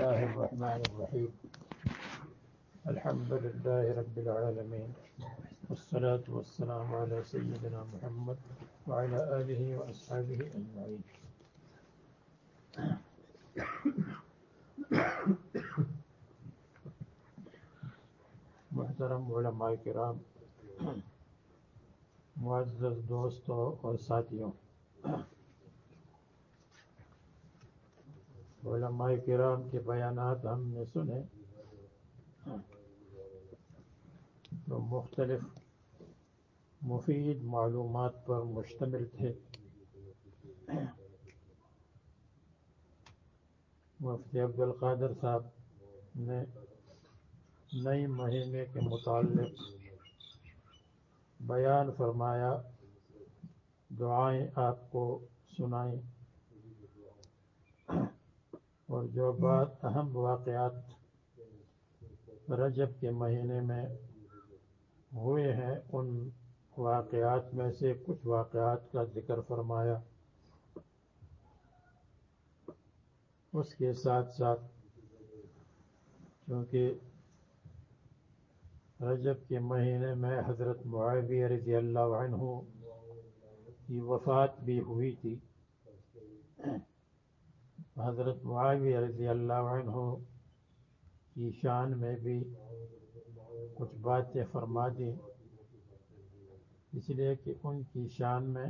الله الرحمن الرحيم. الحمد لله رب العالمين. والصلاة والسلام على سيدنا محمد وعلى آله وأصحابه أجمعين. محترم علماء کرام معزز دوستوں اور ساتھیوں علماء کرام کے بیانات ہم نے سنے تو مختلف مفید معلومات پر مشتمل تھے مفتی عبد القادر صاحب نے نئی مہینے کے متعلق بیان فرمایا دعائیں آپ کو سنائیں اور جو بات اہم واقعات رجب کے مہینے میں ہوئے ہیں، ان واقعات میں سے کچھ واقعات کا ذکر فرمایا۔ اس کے ساتھ ساتھ کیونکہ رجب کے مہینے میں حضرت معاویہ رضی اللہ عنہ کی وفات بھی ہوئی تھی حضرت معاویہ رضی اللہ عنہ کی شان میں بھی کچھ باتیں فرما دیں۔ اس لیے کہ ان کی شان میں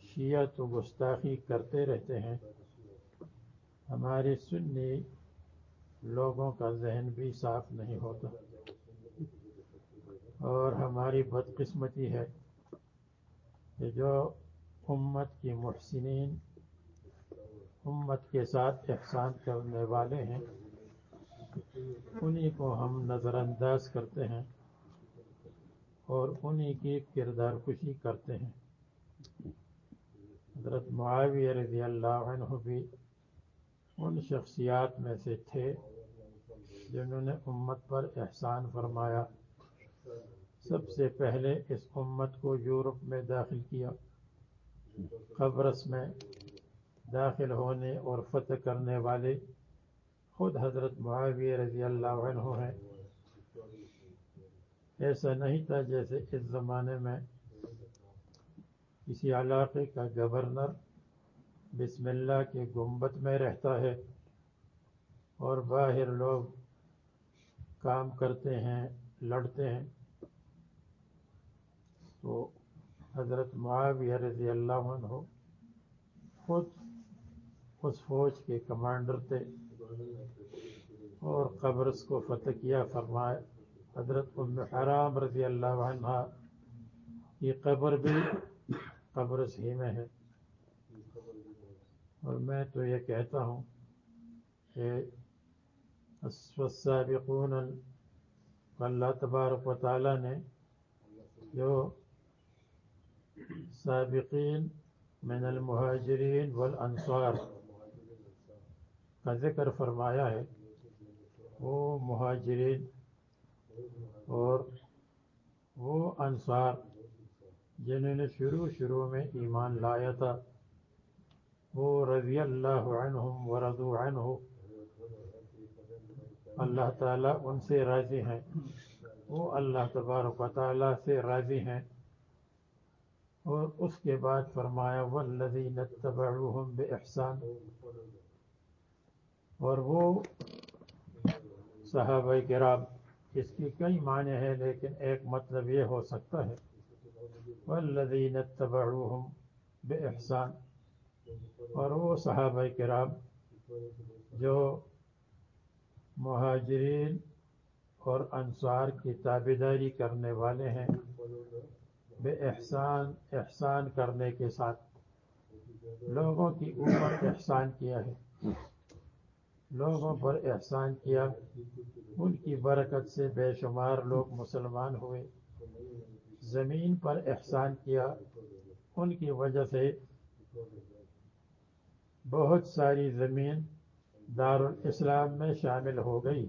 شیعہ تو گستاخی کرتے رہتے ہیں۔ ہمارے سنی لوگوں کا ذہن بھی صاف نہیں ہوتا۔ اور ہماری بدقسمتی ہے کہ جو امت کی محسنین امت کے ساتھ احسان کرنے والے ہیں۔ انہی کو ہم نظر انداز کرتے ہیں اور انہی کی کردار خوشی کرتے ہیں۔ حضرت معاویہ رضی اللہ عنہ بھی ان شخصیات میں سے تھے جنہوں نے امت پر احسان فرمایا۔ سب سے پہلے اس امت کو یورپ میں داخل کیا۔ قبرص میں داخل ہونے اور فتح کرنے والے خود حضرت معاویہ رضی اللہ عنہ ہیں۔ ایسا نہیں تھا جیسے اس زمانے میں کسی علاقے کا گورنر بسم اللہ کے گنبت میں رہتا ہے اور باہر لوگ کام کرتے ہیں، لڑتے ہیں۔ تو حضرت معاویہ رضی اللہ عنہ خود اس فوج کے کمانڈر تھے اور قبرص کو فتح کیا فرمائے حضرت ام حرام رضی اللہ عنہ کی قبر بھی قبرص ہی میں ہے۔ اور میں تو یہ کہتا ہوں کہ السابقون، اللہ تبارک و تعالیٰ نے جو سابقین من المہاجرین والانصار کا ذکر فرمایا ہے۔ وہ مہاجرین اور وہ انصار جنہوں نے شروع شروع میں ایمان لایا تھا، وہ رضی اللہ عنہم ورضو عنہ، اللہ تعالیٰ ان سے راضی ہیں۔ وہ اللہ تبارک و تعالیٰ سے راضی ہیں۔ اور اس کے بعد فرمایا والذین اتبعوہم بإحسان اور وہ صحابہ کرام اس کی کئی معنی ہیں، لیکن ایک مطلب یہ ہو سکتا ہے والذین اتبعوہم بإحسان۔ اور وہ صحابہ کرام جو مہاجرین اور انصار کی تابداری کرنے والے ہیں بے احسان احسان کرنے کے ساتھ لوگوں کی اوپر احسان کیا ہے۔ لوگوں پر احسان کیا۔ ان کی برکت سے بے شمار لوگ مسلمان ہوئے۔ زمین پر احسان کیا۔ ان کی وجہ سے بہت ساری زمین دارالاسلام میں شامل ہو گئی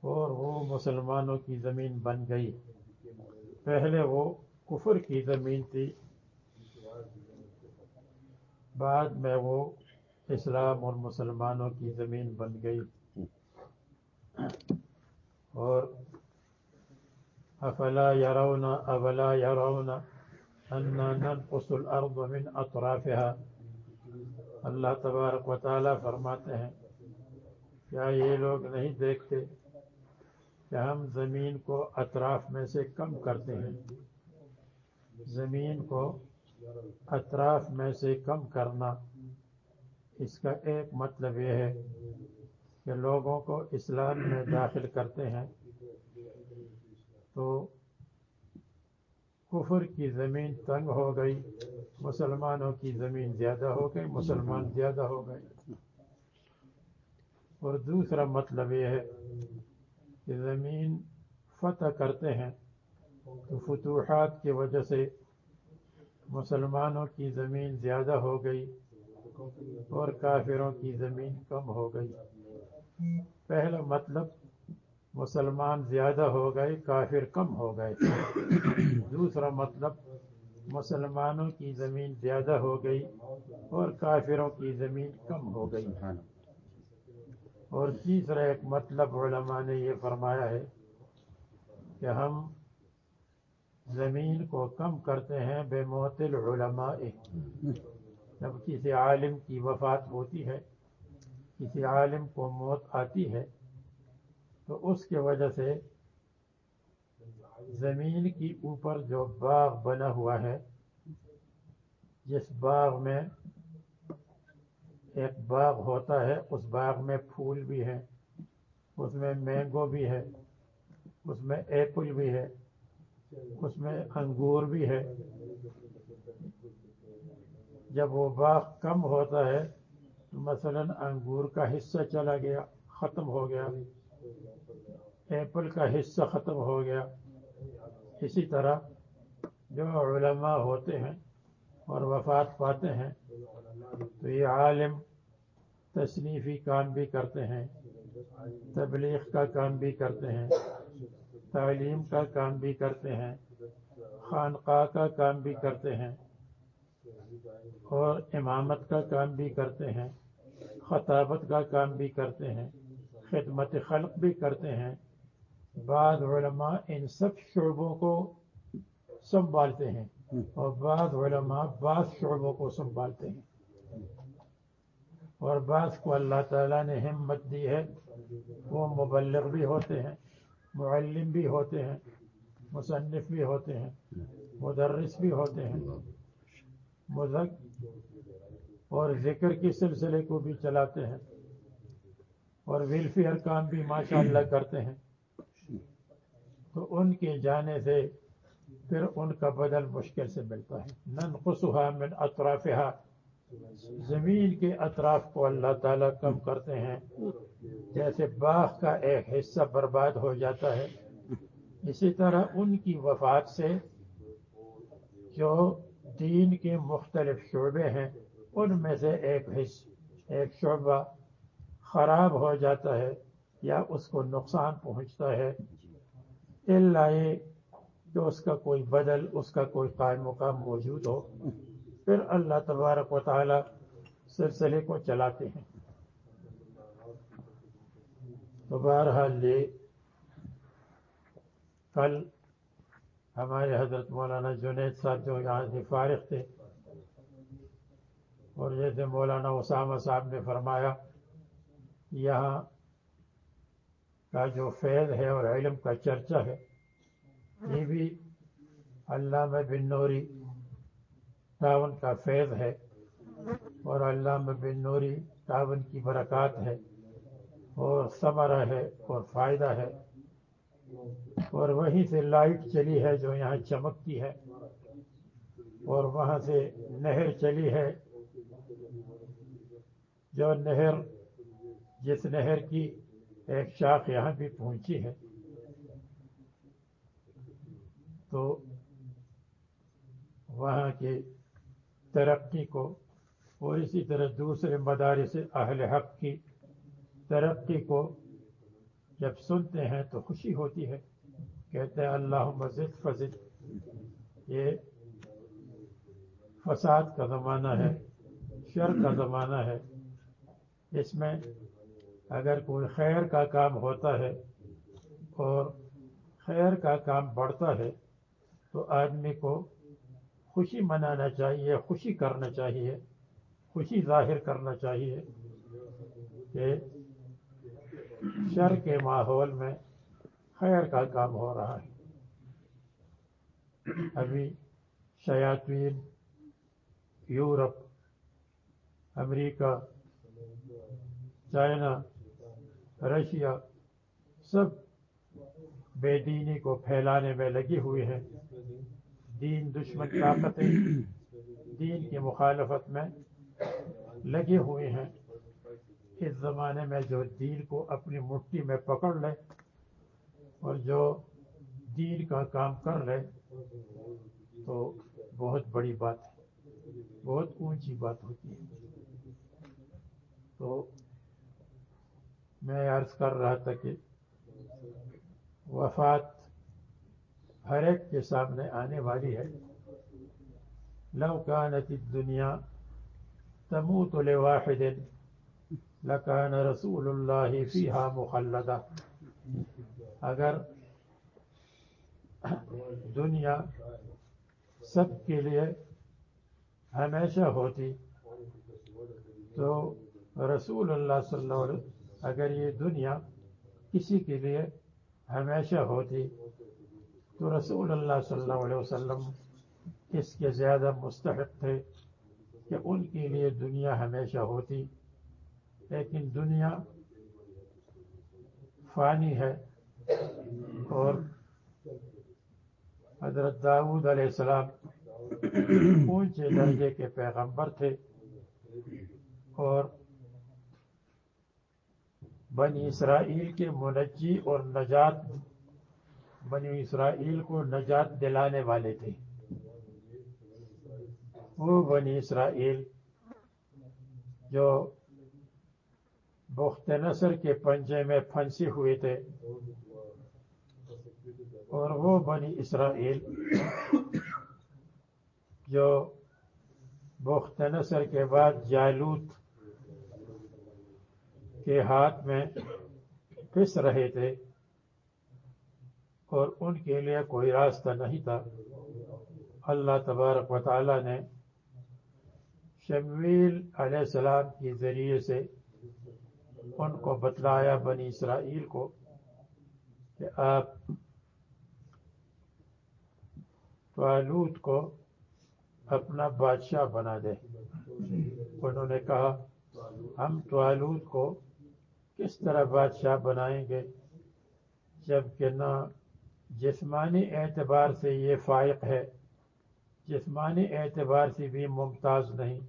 اور وہ مسلمانوں کی زمین بن گئی۔ پہلے وہ کفر کی زمین تھی، بعد میں وہ اسلام اور مسلمانوں کی زمین بن گئی۔ اور افلا يرون افلا يرون ننقص الارض من اطرافها۔ اللہ تبارک و تعالی فرماتے ہیں، کیا یہ لوگ نہیں دیکھتے کہ ہم زمین کو اطراف میں سے کم کرتے ہیں؟ زمین کو اطراف میں سے کم کرنا۔ اس کا ایک مطلب یہ ہے کہ لوگوں کو اسلام میں داخل کرتے ہیں تو کفر کی زمین تنگ ہو گئی، مسلمانوں کی زمین زیادہ ہو گئی، مسلمان زیادہ ہو گئے۔ اور دوسرا مطلب یہ ہے کہ زمین فتح کرتے ہیں تو فتوحات کی وجہ سے مسلمانوں کی زمین زیادہ ہو گئی۔ اور کافروں کی زمین کم ہو گئی۔ پہلا مطلب مسلمان زیادہ ہو گئے، کافر کم ہو گئے۔ دوسرا مطلب مسلمانوں کی زمین زیادہ ہو گئی اور کافروں کی زمین کم ہو گئی۔ اور تیسرا ایک مطلب علماء نے یہ فرمایا ہے کہ ہم زمین کو کم کرتے ہیں بے معطل علماء۔ جب کسی عالم کی وفات ہوتی ہے، کسی عالم کو موت آتی ہے، تو اس کی وجہ سے زمین کی اوپر جو باغ بنا ہوا ہے، جس باغ میں ایک باغ ہوتا ہے، اس باغ میں پھول بھی ہے اس میں مینگو بھی ہے، اس میں ایپل بھی ہے، اس میں انگور بھی ہے جب وہ باغ کم ہوتا ہے تو مثلا انگور کا حصہ چلا گیا، ختم ہو گیا۔ ایپل کا حصہ ختم ہو گیا۔ اسی طرح جو علماء ہوتے ہیں اور وفات پاتے ہیں، تو یہ عالم تصنیفی کام بھی کرتے ہیں، تبلیغ کا کام بھی کرتے ہیں، تعلیم کا کام بھی کرتے ہیں، خانقاہ کا کام بھی کرتے ہیں۔ اور امامت کا کام بھی کرتے ہیں، خطابت کا کام بھی کرتے ہیں، خدمت خلق بھی کرتے ہیں۔ بعض علماء ان سب شعبوں کو سنبھالتے ہیں اور بعض علماء بعض شعبوں کو سنبھالتے ہیں۔ اور بعض کو اللہ تعالیٰ نے ہمت دی ہے، وہ مبلغ بھی ہوتے ہیں، معلم بھی ہوتے ہیں، مصنف بھی ہوتے ہیں، مدرس بھی ہوتے ہیں۔ مذک اور ذکر کے سلسلے کو بھی چلاتے ہیں اور ویلفیئر کام بھی ماشاء اللہ کرتے ہیں۔ تو ان کے جانے سے پھر ان کا بدل مشکل سے ملتا ہے۔ نن من اطرافہ زمین کے اطراف کو اللہ تعالیٰ کم کرتے ہیں۔ جیسے باغ کا ایک حصہ برباد ہو جاتا ہے۔ اسی طرح ان کی وفات سے جو دین کے مختلف شعبے ہیں، ان میں سے ایک حصہ ایک شعبہ خراب ہو جاتا ہے یا اس کو نقصان پہنچتا ہے۔ اللہ جو اس کا کوئی بدل، اس کا کوئی قائم مقام موجود ہو، پھر اللہ تبارک و تعالی سلسلے کو چلاتے ہیں۔ تو بہرحال یہ کل ہمارے حضرت مولانا جنید صاحب جو یہاں سے فارغ تھے، اور جیسے مولانا اسامہ صاحب نے فرمایا، یہاں کا جو فیض ہے اور علم کا چرچا ہے، یہ بھی علامہ بن نوری تعاون کا فیض ہے، اور علامہ بن نوری تعاون کی برکات ہے، اور ثمرہ ہے اور فائدہ ہے۔ اور وہیں سے لائٹ چلی ہے جو یہاں چمکتی ہے اور وہاں سے نہر چلی ہے جو نہر جس نہر کی ایک شاخ یہاں بھی پہنچی ہے۔ تو وہاں کی ترقی کو اور اسی طرح دوسرے مدارس اہل حق کی ترقی کو جب سنتے ہیں تو خوشی ہوتی ہے۔ کہتے ہیں اللہ مزد فضد یہ فساد کا زمانہ ہے، شر کا زمانہ ہے۔ اس میں اگر کوئی خیر کا کام ہوتا ہے اور خیر کا کام بڑھتا ہے، تو آدمی کو خوشی منانا چاہیے، خوشی کرنا چاہیے، خوشی ظاہر کرنا چاہیے کہ شر کے ماحول میں خیر کا کام ہو رہا ہے۔ ابھی شیاطین، یورپ، امریکہ، چائنا، رشیا سب بے دینی کو پھیلانے میں لگی ہوئی ہیں۔ دین دشمن طاقتیں دین کی مخالفت میں لگے ہوئے ہیں۔ اس زمانے میں جو دین کو اپنی مٹھی میں پکڑ لے اور جو دین کا کام کر لے، تو بہت بڑی بات ہے۔ بہت اونچی بات ہوتی ہے۔ تو میں عرض کر رہا تھا کہ وفات ہر ایک کے سامنے آنے والی ہے۔ لو كانت الدنيا تموت لواحد۔ لكان رسول الله فيها مخلدا اگر دنیا سب کے لیے ہمیشہ ہوتی تو رسول اللہ صلی اللہ علیہ وسلم، اگر یہ دنیا کسی کے لیے ہمیشہ ہوتی تو رسول اللہ صلی اللہ علیہ وسلم اس کے زیادہ مستحق تھے کہ ان کے لیے دنیا ہمیشہ ہوتی۔ لیکن دنیا فانی ہے اور حضرت داود علیہ السلام اونچے درجے کے پیغمبر تھے اور بنی اسرائیل کے منجی اور نجات بنی اسرائیل کو نجات دلانے والے تھے۔ وہ بنی اسرائیل جو بخت نصر کے پنجے میں پھنسے ہوئے تھے۔ اور وہ بنی اسرائیل جو بخت نصر کے بعد جالوت کے ہاتھ میں پس رہے تھے اور ان کے لیے کوئی راستہ نہیں تھا۔ اللہ تبارک و تعالی نے شمیل علیہ السلام کے ذریعے سے ان کو بتلایا بنی اسرائیل کو کہ آپ طالوت کو اپنا بادشاہ بنا دیں۔ انہوں نے کہا، ہم طالوت کو کس طرح بادشاہ بنائیں گے؟ جبکہ نہ جسمانی اعتبار سے یہ فائق ہے، جسمانی اعتبار سے بھی ممتاز نہیں۔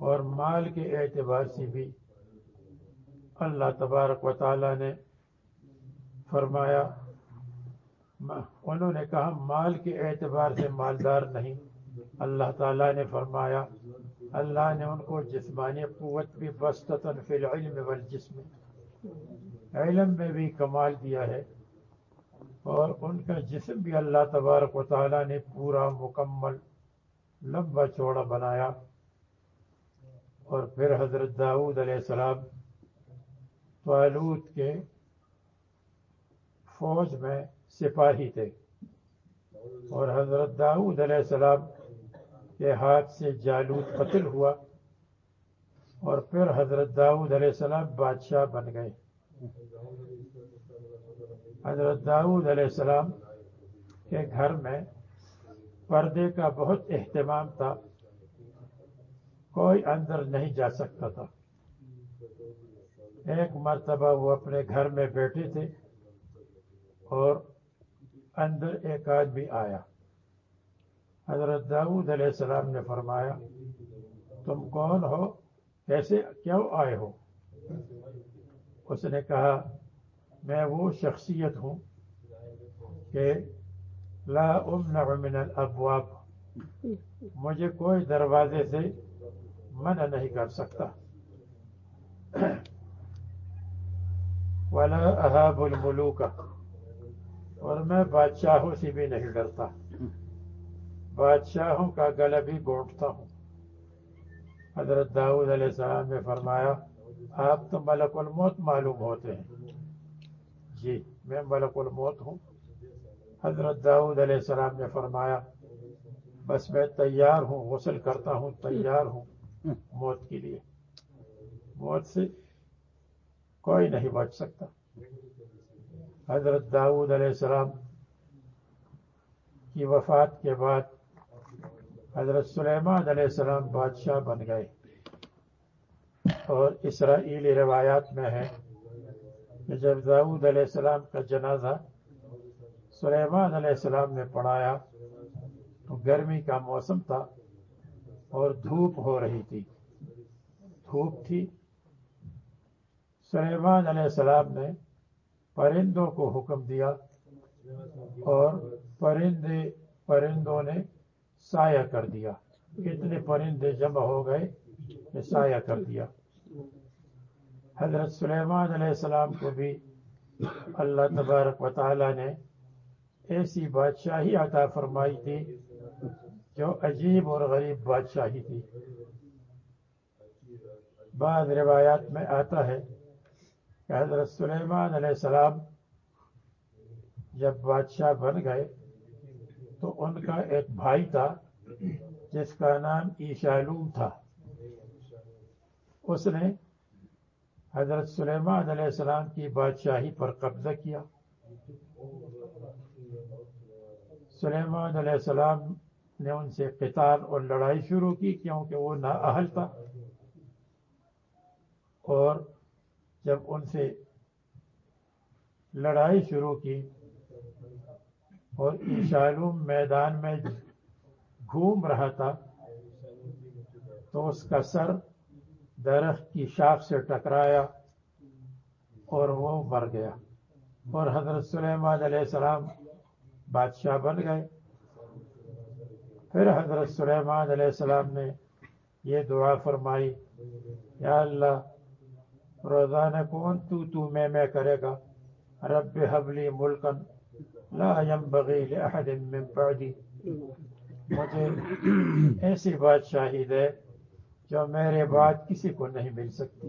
اور مال کے اعتبار سے بھی اللہ تبارک و تعالی نے فرمایا، انہوں نے کہا، مال کے اعتبار سے مالدار نہیں۔ اللہ تعالیٰ نے فرمایا، اللہ نے ان کو جسمانی قوت بھی بستتاً فی العلم والجسم، علم میں بھی کمال دیا ہے۔ اور ان کا جسم بھی اللہ تبارک و تعالیٰ نے پورا، مکمل، لمبا چوڑا بنایا۔ اور پھر حضرت داؤد علیہ السلام طالوت کے فوج میں سپاہی تھے۔ اور حضرت داؤد علیہ السلام کے ہاتھ سے جالوت قتل ہوا اور پھر حضرت داؤد علیہ السلام بادشاہ بن گئے۔ حضرت داؤد علیہ السلام کے گھر میں پردے کا بہت اہتمام تھا۔ کوئی اندر نہیں جا سکتا تھا۔ ایک مرتبہ وہ اپنے گھر میں بیٹھے تھے اور اندر ایک آدمی آیا۔ حضرت داؤد علیہ السلام نے فرمایا، تم کون ہو؟ کیسے کیوں آئے ہو؟ اس نے کہا، میں وہ شخصیت ہوں کہ لا امنع من الابواب، مجھے کوئی دروازے سے منع نہیں کر سکتا۔ ولا احاب الملوک اور میں بادشاہوں سے بھی نہیں ڈرتا۔ بادشاہوں کا گلا بھی گونٹتا ہوں۔ حضرت داؤد علیہ السلام نے فرمایا، آپ تو ملک الموت معلوم ہوتے ہیں۔ جی میں ملک الموت ہوں۔ حضرت داؤد علیہ السلام نے فرمایا، بس میں تیار ہوں، غسل کرتا ہوں، تیار ہوں۔ موت کے لیے۔ موت سے کوئی نہیں بچ سکتا۔ حضرت داؤد علیہ السلام کی وفات کے بعد حضرت سلیمان علیہ السلام بادشاہ بن گئے۔ اور اسرائیلی روایات میں ہے کہ جب داؤد علیہ السلام کا جنازہ سلیمان علیہ السلام نے پڑھایا تو گرمی کا موسم تھا۔ اور دھوپ ہو رہی تھی۔ دھوپ تھی۔ سلیمان علیہ السلام نے پرندوں کو حکم دیا اور پرندے پرندوں نے سایہ کر دیا۔ اتنے پرندے جمع ہو گئے کہ سایہ کر دیا۔ حضرت سلیمان علیہ السلام کو بھی اللہ تبارک و تعالی نے ایسی بادشاہی عطا فرمائی تھی جو عجیب اور غریب بادشاہی تھی۔ بعض روایات میں آتا ہے کہ حضرت سلیمان علیہ السلام جب بادشاہ بن گئے تو ان کا ایک بھائی تھا جس کا نام ایشالوم تھا۔ اس نے حضرت سلیمان علیہ السلام کی بادشاہی پر قبضہ کیا۔ سلیمان علیہ السلام نے ان سے قتال اور لڑائی شروع کی کیونکہ وہ نااہل تھا۔ اور جب ان سے لڑائی شروع کی اور ایشالوم میدان میں گھوم رہا تھا تو اس کا سر درخت کی شاخ سے ٹکرایا اور وہ مر گیا۔ اور حضرت سلیمان علیہ السلام بادشاہ بن گئے۔ پھر حضرت سلیمان علیہ السلام نے یہ دعا فرمائی، یا اللہ روزانہ کون تو تو میں میں کرے گا، رب حبلی ملکن لا ينبغي لأحد من بعدی۔ مجھے ایسی بادشاہی دے جو میرے بعد کسی کو نہیں مل سکتی۔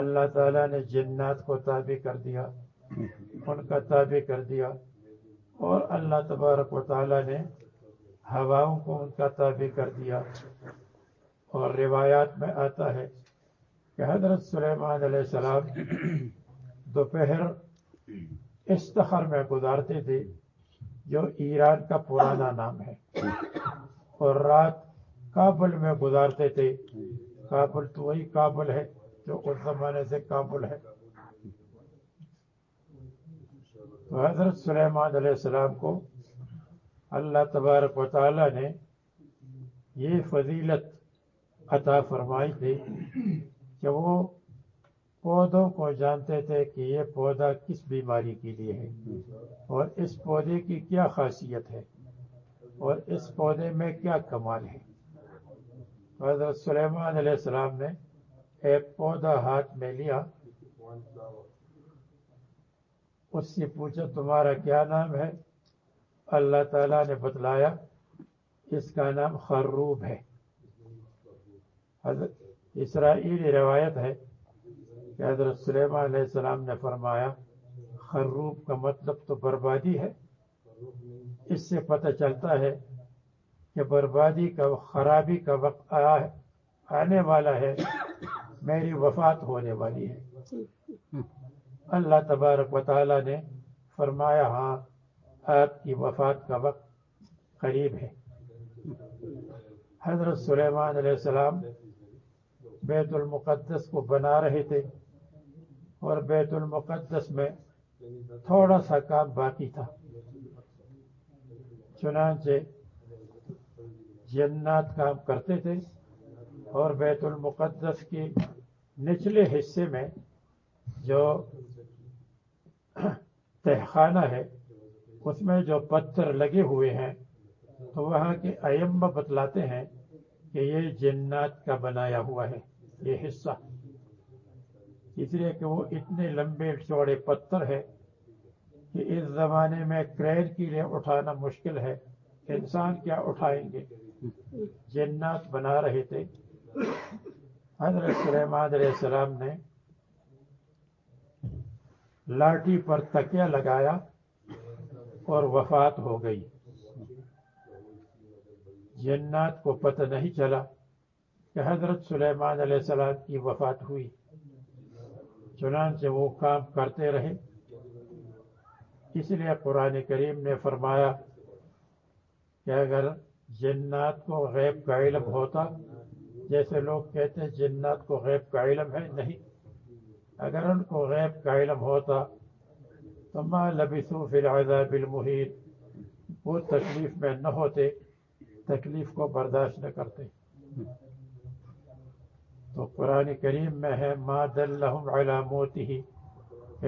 اللہ تعالیٰ نے جنات کو تابع کر دیا، ان کا تابع کر دیا، اور اللہ تبارک و تعالیٰ نے ہواؤں کو ان کا تابع کر دیا۔ اور روایات میں آتا ہے کہ حضرت سلیمان علیہ السلام دوپہر استخر میں گزارتے تھے، جو ایران کا پرانا نام ہے۔ اور رات کابل میں گزارتے تھے۔ کابل تو وہی کابل ہے جو اس زمانے سے کابل ہے۔ تو حضرت سلیمان علیہ السلام کو اللہ تبارک و تعالی نے یہ فضیلت عطا فرمائی تھی کہ وہ پودوں کو جانتے تھے کہ یہ پودا کس بیماری کے لیے ہے اور اس پودے کی کیا خاصیت ہے اور اس پودے میں کیا کمال ہے۔ حضرت سلیمان علیہ السلام نے ایک پودا ہاتھ میں لیا۔ اس سے پوچھا، تمہارا کیا نام ہے؟ اللہ تعالیٰ نے بتلایا اس کا نام خروب ہے۔ حضرت اسرائیلی روایت ہے کہ حضرت سلیمان علیہ السلام نے فرمایا خروب کا مطلب تو بربادی ہے۔ اس سے پتہ چلتا ہے کہ بربادی کا خرابی کا وقت آنے والا ہے میری وفات ہونے والی ہے۔ اللہ تبارک و تعالی نے فرمایا ہاں آپ کی وفات کا وقت قریب ہے۔ حضرت سلیمان علیہ السلام بیت المقدس کو بنا رہے تھے اور بیت المقدس میں تھوڑا سا کام باقی تھا۔ چنانچہ جنات کام کرتے تھے اور بیت المقدس کے نچلے حصے میں جو تہخانہ ہے اس میں جو پتھر لگے ہوئے ہیں، تو وہاں کے ائمہ بتلاتے ہیں کہ یہ جنات کا بنایا ہوا ہے، یہ حصہ۔ اس لیے کہ وہ اتنے لمبے چوڑے پتھر ہے کہ اس زمانے میں کرین کے لیے اٹھانا مشکل ہے۔ انسان کیا اٹھائیں گے؟ جنات بنا رہے تھے۔ حضرت سلیمان علیہ السلام نے لاٹھی پر تکیہ لگایا۔ اور وفات ہو گئی۔ جنات کو پتہ نہیں چلا کہ حضرت سلیمان علیہ السلام کی وفات ہوئی۔ چنانچہ وہ کام کرتے رہے۔ اس لیے قرآن کریم نے فرمایا کہ اگر جنات کو غیب کا علم ہوتا، جیسے لوگ کہتے ہیں جنات کو غیب کا علم ہے، نہیں۔ اگر ان کو غیب کا علم ہوتا تو ما لبثوا فی العذاب المحیط وہ تکلیف میں نہ ہوتے، تکلیف کو برداشت نہ کرتے۔ تو قرآن کریم میں ہے، ما دلہم علی موتہ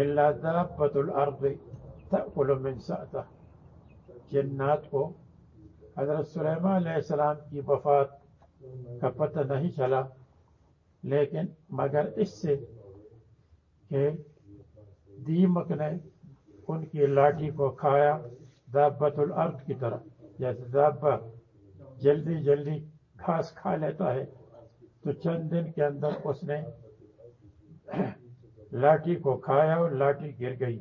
الا دابت الارض تأکل من جنات کو حضرت سلیمان علیہ السلام کی وفات کا پتہ نہیں چلا، لیکن مگر اس سے کہ دیمک نے ان کی لاٹھی کو کھایا دابت الارض کی طرح، جیسے دابہ جلدی جلدی گھاس کھا لیتا ہے۔ تو چند دن کے اندر اس نے لاٹھی کو کھایا اور لاٹھی گر گئی۔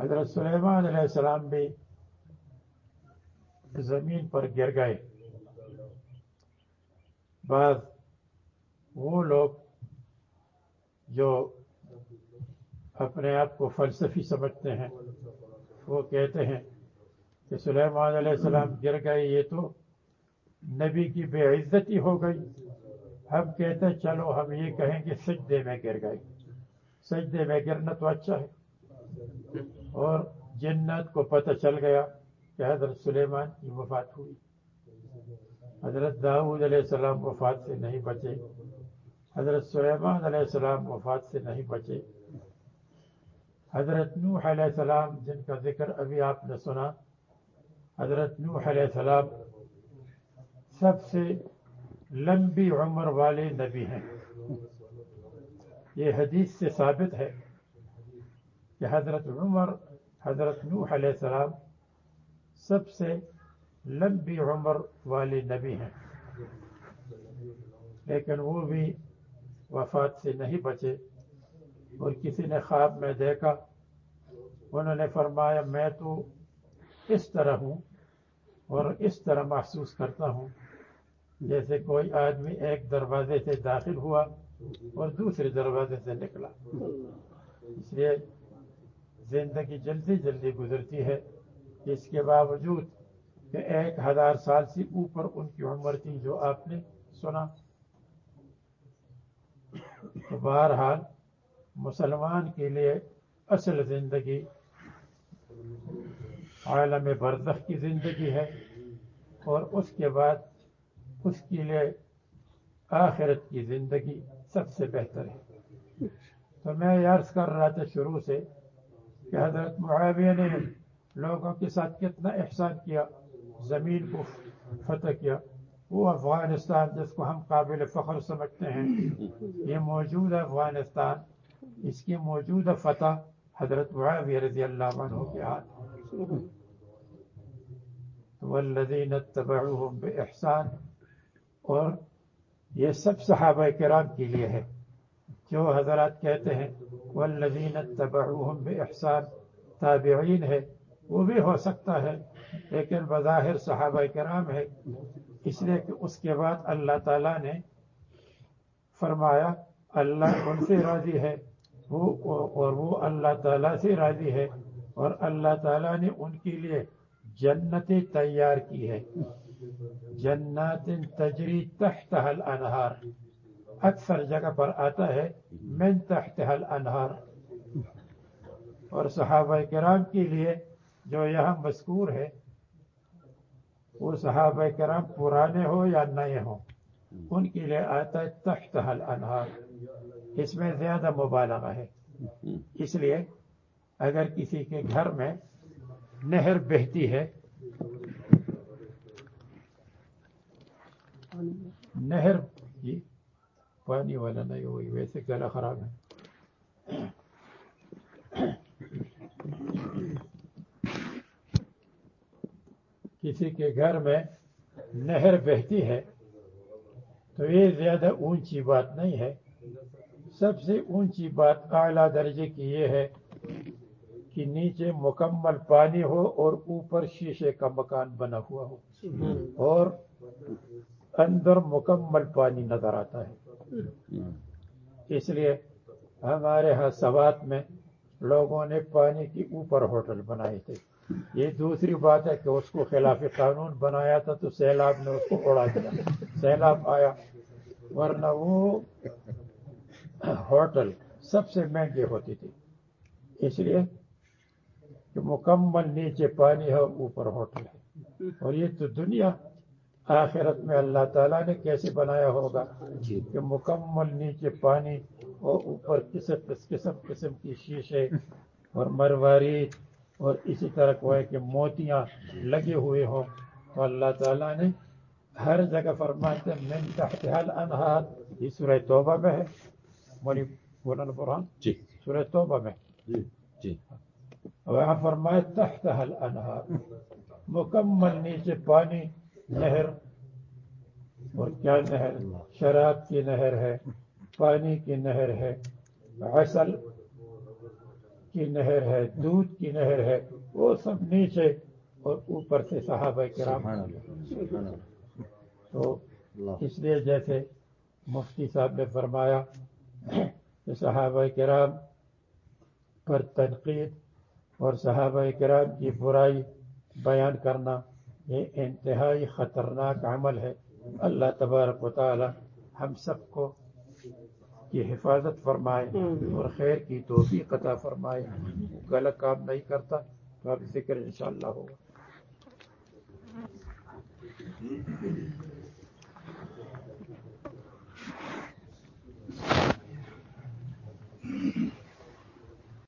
حضرت سلیمان علیہ السلام بھی زمین پر گر گئے۔ بعض وہ لوگ جو اپنے آپ کو فلسفی سمجھتے ہیں۔ وہ کہتے ہیں کہ سلیمان علیہ السلام گر گئے، یہ تو نبی کی بے عزتی ہو گئی۔ ہم کہتے ہیں، چلو ہم یہ کہیں کہ سجدے میں گر گئے۔ سجدے میں گرنا تو اچھا ہے۔ اور جنت کو پتہ چل گیا کہ حضرت سلیمان کی وفات ہوئی۔ حضرت داؤد علیہ السلام وفات سے نہیں بچے۔ حضرت سلیمان علیہ السلام وفات سے نہیں بچے۔ حضرت نوح علیہ السلام، جن کا ذکر ابھی آپ نے سنا، حضرت نوح علیہ السلام سب سے لمبی عمر والے نبی ہیں۔ یہ حدیث سے ثابت ہے کہ حضرت عمر، حضرت نوح علیہ السلام سب سے لمبی عمر والے نبی ہیں۔ لیکن وہ بھی وفات سے نہیں بچے۔ اور کسی نے خواب میں دیکھا، انہوں نے فرمایا، میں تو اس طرح ہوں اور اس طرح محسوس کرتا ہوں جیسے کوئی آدمی ایک دروازے سے داخل ہوا اور دوسرے دروازے سے نکلا۔ اس لیے زندگی جلدی جلدی گزرتی ہے۔ اس کے باوجود کہ ایک ہزار سال سے اوپر ان کی عمر تھی جو آپ نے سنا۔ بہرحال مسلمان کے لیے اصل زندگی عالم برزخ کی زندگی ہے اور اس کے بعد اس کے لیے آخرت کی زندگی سب سے بہتر ہے۔ تو میں عرض کر رہا تھا شروع سے کہ حضرت معاویہ نے لوگوں کے ساتھ کتنا احسان کیا، زمین کو فتح کیا۔ وہ افغانستان جس کو ہم قابل فخر سمجھتے ہیں، یہ موجود افغانستان اس کی موجودہ فتح حضرت معاویہ رضی اللہ عنہ کے ہاتھ والذین اتبعوهم بإحسان، اور یہ سب صحابہ کرام کے لیے ہے۔ جو حضرات کہتے ہیں، والذین اتبعوهم بإحسان، تابعین ہے، وہ بھی ہو سکتا ہے، لیکن بظاہر صحابہ کرام ہے۔ اس لیے کہ اس کے بعد اللہ تعالیٰ نے فرمایا، اللہ ان سے راضی ہے۔ وہ اور وہ اللہ تعالیٰ سے راضی ہے اور اللہ تعالیٰ نے ان کے لیے جنتیں تیار کی ہے جنات تجری تحت الانہار۔ اکثر جگہ پر آتا ہے من تحت الانہار۔ اور صحابہ کرام کے لیے جو یہاں مذکور ہے، وہ صحابہ کرام پرانے ہو یا نئے ہوں؟ ان کے لیے آتا ہے تحت الانہار۔ اس میں زیادہ مبالغہ ہے۔ اس لیے اگر کسی کے گھر میں نہر بہتی ہے، نہر جی پانی والا نہیں ہوئی ویسے گلا خراب ہے۔ کسی کے گھر میں نہر بہتی ہے تو یہ زیادہ اونچی بات نہیں ہے۔ سب سے اونچی بات اعلیٰ درجے کی یہ ہے کہ نیچے مکمل پانی ہو اور اوپر شیشے کا مکان بنا ہوا ہو۔ اور اندر مکمل پانی نظر آتا ہے۔ اس لیے ہمارے ہاں سوات میں لوگوں نے پانی کے اوپر ہوٹل بنائے تھے۔ یہ دوسری بات ہے کہ اس کو خلاف قانون بنایا تھا تو سیلاب نے اس کو اڑا دیا۔ سیلاب آیا۔ ورنہ وہ ہوٹل سب سے مہنگے ہوتی تھی۔ اس لیے کہ مکمل نیچے پانی ہے اوپر ہوٹل ہے۔ اور یہ تو دنیا آخرت میں اللہ تعالیٰ نے کیسے بنایا ہوگا کہ مکمل نیچے پانی اور اوپر قسم قسم قسم کی شیشے اور مرواری اور اسی طرح کو ہے کہ موتیاں لگے ہوئے ہوں۔ تو اللہ تعالیٰ نے ہر جگہ فرماتے من تحت حل انہار یہ سورہ توبہ میں ہے۔ مولی مولانا برحان جی سورہ توبہ میں جی جی وہاں فرمائے تحت حل انہار مکمل نیچے پانی نہر اور کیا نہر شراب کی نہر ہے پانی کی نہر ہے عسل کی نہر ہے دودھ کی نہر ہے وہ سب نیچے اور اوپر سے صحابہ کرام تو اس لیے جیسے مفتی صاحب نے فرمایا صحابہ کرام پر تنقید اور صحابہ کرام کی برائی بیان کرنا یہ انتہائی خطرناک عمل ہے۔ اللہ تبارک و تعالی ہم سب کو کی حفاظت فرمائے اور خیر کی توفیق عطا فرمائے۔ غلط کام نہیں کرتا۔ تو اب ذکر انشاءاللہ ہوگا۔